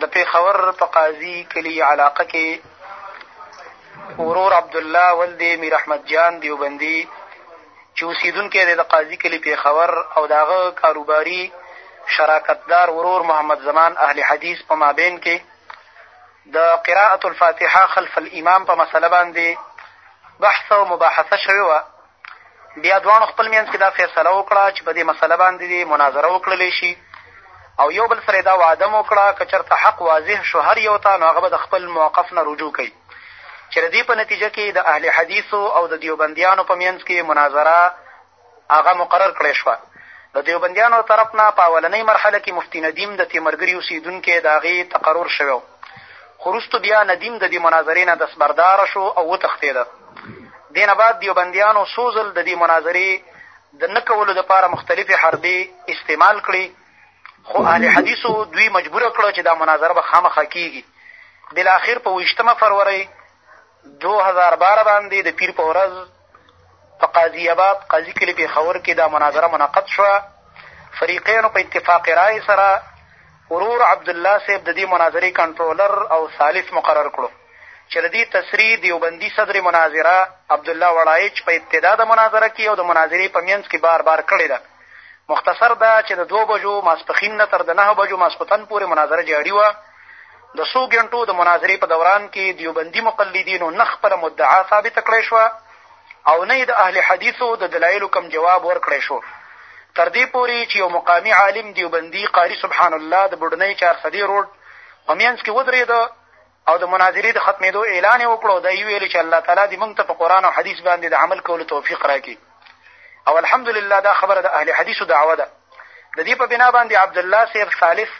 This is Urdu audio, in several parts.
د پیښور په قاضي کلي علاقه کې ورور عبدالله ولد میر احمد جان دیوبندي، چې اوسېدونکی دی د قاضي کلي پیښور او د هغه کاروباري شراکتدار ورور محمد زمان اهل حدیث په مابین کې. د قراءة الفاتحه خلف الامام په مسله باندې بحث او مباحثه شوې وه. بیا دواړو خپل منځ کې دا فیصله وکړه چې په دې مسله باندې مناظره وکړلی شي. او یو بل سره دا وعده م وکړه که چېرته حق واضح شو، هر یو ته نو هغه به د خپل موقف نه رجوع کوي. چې د دې په نتیجه کې د اهل حدیثو او د دیوبندیانو په منځ کې مناظره هغه مقرر کړې شوه. د دیوبندیانو طرف نه په اولنۍ مرحله کې مفتي ندیم د تیمرګري اوسېدونکي د هغې تقرر شوی خو بیا ندیم د دې مناظرې نه دستبرداره شو او وتښتېده. دې نه بعد دیوبندیانو څو ځل د دې مناظرې د نه کولو دپاره مختلفې حربې استعمال کړي خو اهل حدیثو دوی مجبوره کړه چې دا مناظره به خامخا کېږي بالاخر په ویشتمه فروری دو هزار باره باندې د پیر په ورځ په قاضي آباد، قاضي کلي پېښور کې دا مناظره منعقد شوه. فریقینو په اتفاق رای سره ورور عبدالله صاحب د دې مناظرې کنټرولر او ثالث مقرر کړو. چې د دې تصریح دیوبندي صدر مناظره عبدالله وړایچ په ابتدا د مناظره کې او د مناظرې په منځ کې بار بار کړې ده. مختصر ده چې د دوو بجو ماسپښین نه تر د نهه بجو ماسپتن پورې مناظره جاري وه. د څو ګنټو د مناظرې په دوران کې دیوبندي مقلدینو نه خپله مدعا ثابته کړی شوه او نه د اهل حدیثو د دلایلو کم جواب ورکړی شو. تر دې پورې چې یو مقامي عالم دیوبندي قاري سبحان الله د بوډنۍ چارسدې روډ په منځ کې ودرېده او د مناظرې د ختمېدو اعلان یې وکړو دا یې ویلې چې الله تعالی دې موږ ته په قرآن او حدیث باندې د عمل کولو توفیق راکړي. او الحمدلله دا خبره د اهل حدیثو دعوه ده د دې په بنا باندې عبدالله صاحب ثالث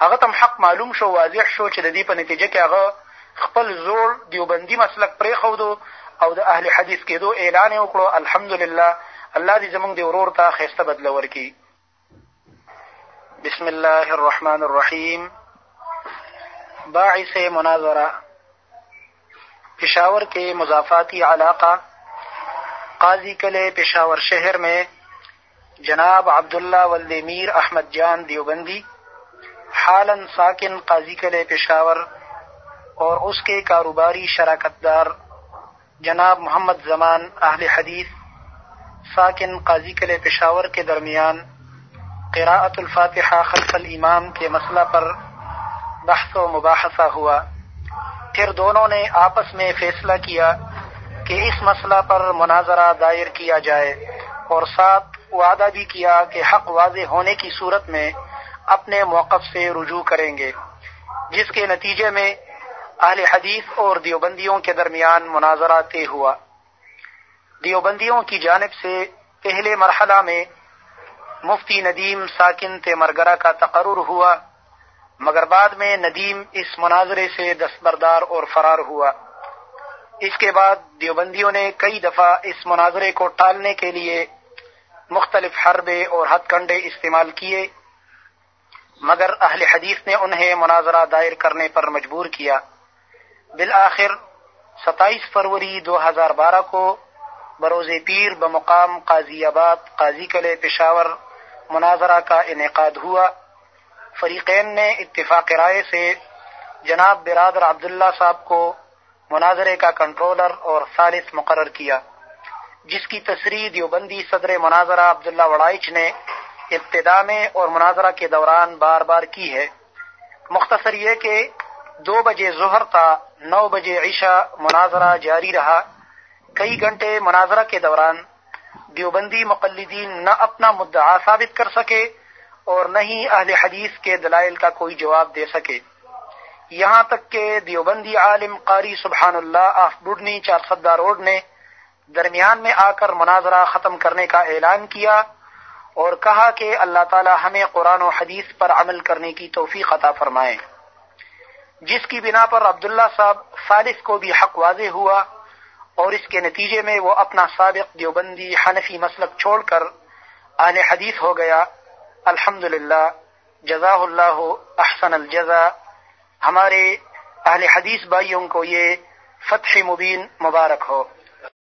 هغه ته حق معلوم شو، واضح شو چې د دې په نتیجه کې هغه خپل زوړ دیوبندي مسلک پرېښودو او د اهل حدیث کېدو اعلان یې وکړو. الحمدلله الله دې زموږ د ورور ته ښایسته بدله ورکړي. بسم الله الرحمن الرحیم. باعث مناظرہ پشاور کے مضافاتی علاقہ قاضی کلے پشاور شہر میں جناب عبداللہ ولد میر احمد جان دیوبندی حالن ساکن قاضی کلے پشاور اور اس کے کاروباری شراکت دار جناب محمد زمان اہل حدیث، ساکن قاضی کلے پشاور کے درمیان قراءت الفاتحہ خلف الامام کے مسئلہ پر بحث و مباحثہ ہوا۔ پھر دونوں نے آپس میں فیصلہ کیا کہ اس مسئلہ پر مناظرہ دائر کیا جائے اور ساتھ وعدہ بھی کیا کہ حق واضح ہونے کی صورت میں اپنے موقف سے رجوع کریں گے، جس کے نتیجے میں اہل حدیث اور دیوبندیوں کے درمیان مناظرہ طے ہوا۔ دیوبندیوں کی جانب سے پہلے مرحلہ میں مفتی ندیم ساکن تیمرگرہ کا تقرر ہوا، مگر بعد میں ندیم اس مناظرے سے دستبردار اور فرار ہوا۔ اس کے بعد دیوبندیوں نے کئی دفعہ اس مناظرے کو ٹالنے کے لیے مختلف حربے اور ہتھ کنڈے استعمال کیے، مگر اہل حدیث نے انہیں مناظرہ دائر کرنے پر مجبور کیا۔ بالآخر، ستائیس فروری دو ہزار بارہ کو بروز پیر بمقام قاضی آباد قاضی کلے پشاور مناظرہ کا انعقاد ہوا۔ فریقین نے اتفاق رائے سے جناب برادر عبداللہ صاحب کو مناظرے کا کنٹرولر اور ثالث مقرر کیا، جس کی تصریح دیوبندی صدر مناظرہ عبداللہ وڑائچ نے ابتدا میں اور مناظرہ کے دوران بار بار کی ہے۔ مختصر یہ کہ دو بجے ظہر تا نو بجے عشاء مناظرہ جاری رہا۔ کئی گھنٹے مناظرہ کے دوران دیوبندی مقلدین نہ اپنا مدعا ثابت کر سکے اور نہ ہی اہل حدیث کے دلائل کا کوئی جواب دے سکے۔ یہاں تک کہ دیوبندی عالم قاری سبحان اللہ آف بڈنی چار سدہ روڈ نے درمیان میں آ کر مناظرہ ختم کرنے کا اعلان کیا اور کہا کہ اللہ تعالی ہمیں قرآن و حدیث پر عمل کرنے کی توفیق عطا فرمائے۔ جس کی بنا پر عبداللہ صاحب ثالث کو بھی حق واضح ہوا اور اس کے نتیجے میں وہ اپنا سابق دیوبندی حنفی مسلک چھوڑ کر اہل حدیث ہو گیا۔ الحمد للہ جزا اللہ احسن الجزا ہمارے اہل حدیث بھائیوں کو یہ فتح مبین مبارک ہو۔